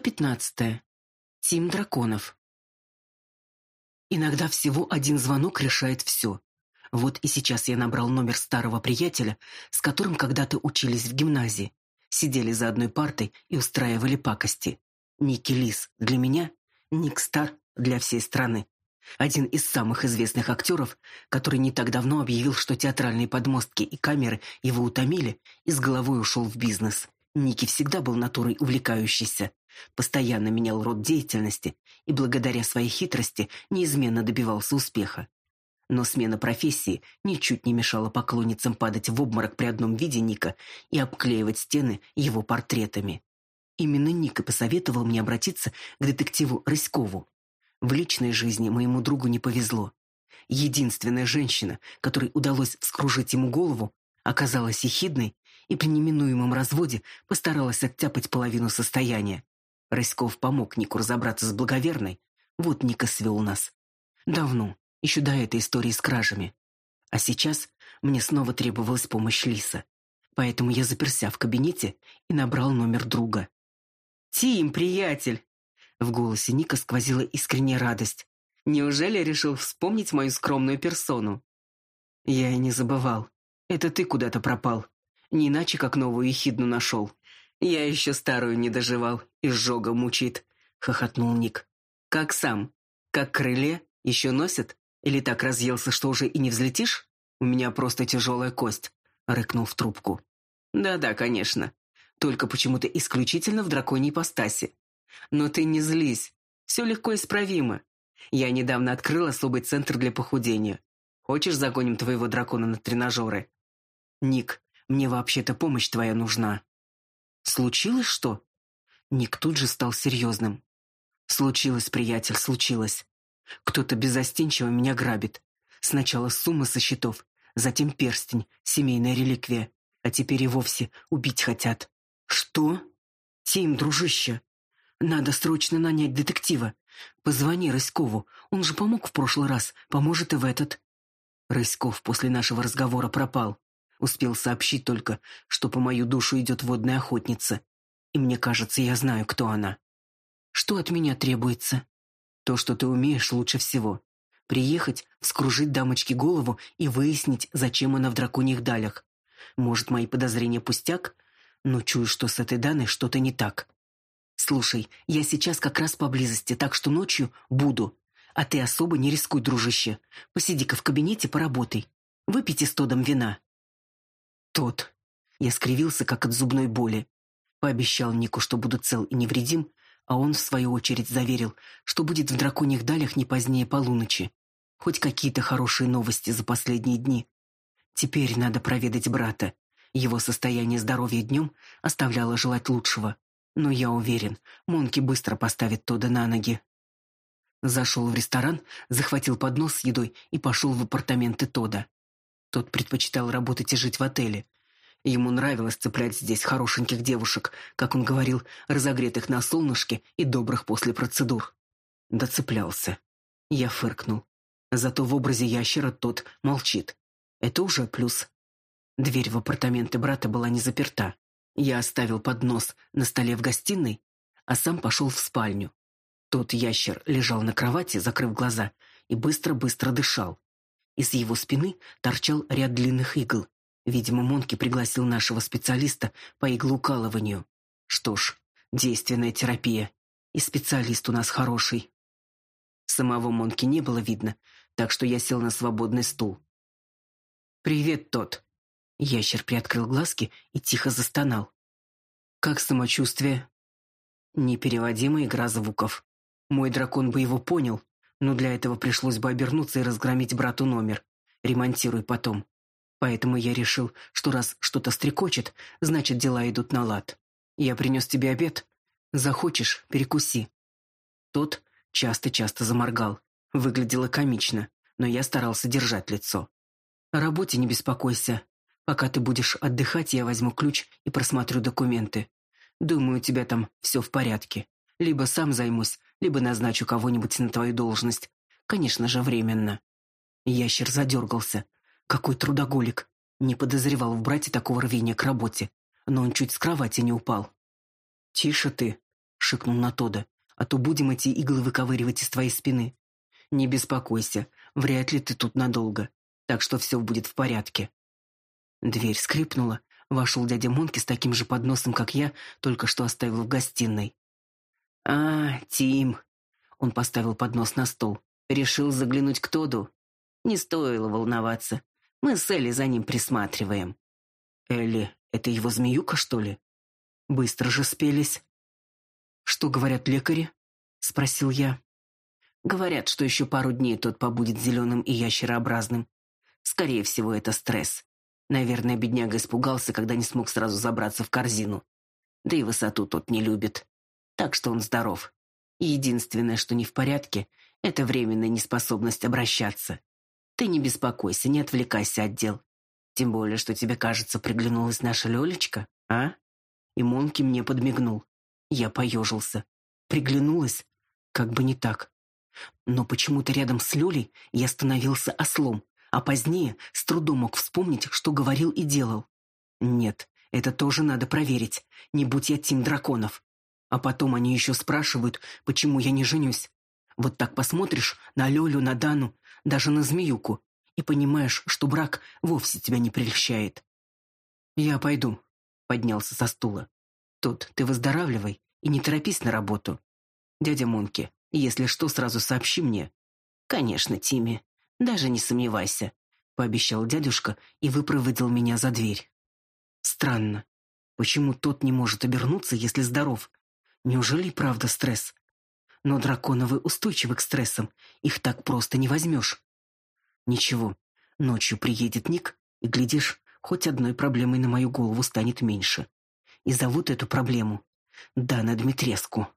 пятнадцатое. Тим драконов. Иногда всего один звонок решает все. Вот и сейчас я набрал номер старого приятеля, с которым когда-то учились в гимназии. Сидели за одной партой и устраивали пакости. Ники Лис для меня, Ник Стар для всей страны. Один из самых известных актеров, который не так давно объявил, что театральные подмостки и камеры его утомили, и с головой ушел в бизнес. Ники всегда был натурой увлекающейся, постоянно менял род деятельности и благодаря своей хитрости неизменно добивался успеха. Но смена профессии ничуть не мешала поклонницам падать в обморок при одном виде Ника и обклеивать стены его портретами. Именно Ник и посоветовал мне обратиться к детективу Рыськову. В личной жизни моему другу не повезло. Единственная женщина, которой удалось вскружить ему голову, оказалась ехидной и при неминуемом разводе постаралась оттяпать половину состояния. Рыськов помог Нику разобраться с благоверной. Вот Ника свел нас. Давно, еще до этой истории с кражами. А сейчас мне снова требовалась помощь Лиса. Поэтому я заперся в кабинете и набрал номер друга. «Тим, приятель!» В голосе Ника сквозила искренняя радость. «Неужели решил вспомнить мою скромную персону?» «Я и не забывал. Это ты куда-то пропал. Не иначе, как новую ехидну нашел. Я еще старую не доживал, изжога мучает», — хохотнул Ник. «Как сам? Как крылья? Еще носят? Или так разъелся, что уже и не взлетишь? У меня просто тяжелая кость», — рыкнул в трубку. «Да-да, конечно. Только почему-то исключительно в драконьей ипостаси. Но ты не злись. Все легко исправимо. Я недавно открыл особый центр для похудения. Хочешь, загоним твоего дракона на тренажеры? Ник, мне вообще-то помощь твоя нужна. Случилось что? Ник тут же стал серьезным. Случилось, приятель, случилось. Кто-то безостенчиво меня грабит. Сначала сумма со счетов, затем перстень, семейная реликвия, а теперь и вовсе убить хотят. Что? Тим, дружище, надо срочно нанять детектива. Позвони Рыськову, он же помог в прошлый раз, поможет и в этот. Рыськов после нашего разговора пропал. Успел сообщить только, что по мою душу идет водная охотница. И мне кажется, я знаю, кто она. Что от меня требуется? То, что ты умеешь лучше всего. Приехать, вскружить дамочке голову и выяснить, зачем она в драконьих далях. Может, мои подозрения пустяк, но чую, что с этой Даной что-то не так. Слушай, я сейчас как раз поблизости, так что ночью буду. А ты особо не рискуй, дружище. Посиди-ка в кабинете, поработай. Выпейте с Тодом вина. Тот. Я скривился, как от зубной боли. Пообещал Нику, что буду цел и невредим, а он, в свою очередь, заверил, что будет в драконьих далях не позднее полуночи. Хоть какие-то хорошие новости за последние дни. Теперь надо проведать брата. Его состояние здоровья днем оставляло желать лучшего. Но я уверен, Монки быстро поставит Тода на ноги. Зашел в ресторан, захватил поднос с едой и пошел в апартаменты Тода. Тот предпочитал работать и жить в отеле. Ему нравилось цеплять здесь хорошеньких девушек, как он говорил, разогретых на солнышке и добрых после процедур. Доцеплялся. Я фыркнул. Зато в образе ящера тот молчит. Это уже плюс. Дверь в апартаменты брата была не заперта. Я оставил поднос на столе в гостиной, а сам пошел в спальню. Тот ящер лежал на кровати, закрыв глаза, и быстро-быстро дышал. Из его спины торчал ряд длинных игл. Видимо, Монки пригласил нашего специалиста по иглоукалыванию. Что ж, действенная терапия. И специалист у нас хороший. Самого Монки не было видно, так что я сел на свободный стул. «Привет, тот», Ящер приоткрыл глазки и тихо застонал. «Как самочувствие?» Непереводимая игра звуков. Мой дракон бы его понял, но для этого пришлось бы обернуться и разгромить брату номер. Ремонтируй потом. Поэтому я решил, что раз что-то стрекочет, значит, дела идут на лад. Я принес тебе обед. Захочешь, перекуси. Тот часто-часто заморгал. Выглядело комично, но я старался держать лицо. О работе не беспокойся. Пока ты будешь отдыхать, я возьму ключ и просмотрю документы. Думаю, у тебя там все в порядке. Либо сам займусь, либо назначу кого-нибудь на твою должность. Конечно же, временно. Ящер задергался. Какой трудоголик. Не подозревал в брате такого рвения к работе. Но он чуть с кровати не упал. «Тише ты!» шикнул на Тода, «а то будем эти иглы выковыривать из твоей спины. Не беспокойся, вряд ли ты тут надолго, так что все будет в порядке». Дверь скрипнула, вошел дядя Монки с таким же подносом, как я только что оставил в гостиной. «А, Тим!» Он поставил поднос на стол. Решил заглянуть к Тоду. Не стоило волноваться. Мы с Элли за ним присматриваем. Элли, это его змеюка, что ли? Быстро же спелись. Что говорят лекари? Спросил я. Говорят, что еще пару дней тот побудет зеленым и ящерообразным. Скорее всего, это стресс. Наверное, бедняга испугался, когда не смог сразу забраться в корзину. Да и высоту тот не любит. Так что он здоров. Единственное, что не в порядке, это временная неспособность обращаться. Ты не беспокойся, не отвлекайся от дел. Тем более, что тебе, кажется, приглянулась наша Лёлечка, а? И Монки мне подмигнул. Я поежился. Приглянулась? Как бы не так. Но почему-то рядом с Лёлей я становился ослом, а позднее с трудом мог вспомнить, что говорил и делал. Нет, это тоже надо проверить. Не будь я Тим Драконов. А потом они еще спрашивают, почему я не женюсь. Вот так посмотришь на Лёлю, на Дану, даже на змеюку, и понимаешь, что брак вовсе тебя не прельщает. «Я пойду», — поднялся со стула. «Тут ты выздоравливай и не торопись на работу. Дядя Монки, если что, сразу сообщи мне». «Конечно, Тимми, даже не сомневайся», — пообещал дядюшка и выпроводил меня за дверь. Странно. Почему тот не может обернуться, если здоров? Неужели правда стресс? но драконовы устойчивы к стрессам, их так просто не возьмешь. Ничего, ночью приедет Ник, и, глядишь, хоть одной проблемой на мою голову станет меньше. И зовут эту проблему Дана Дмитреску.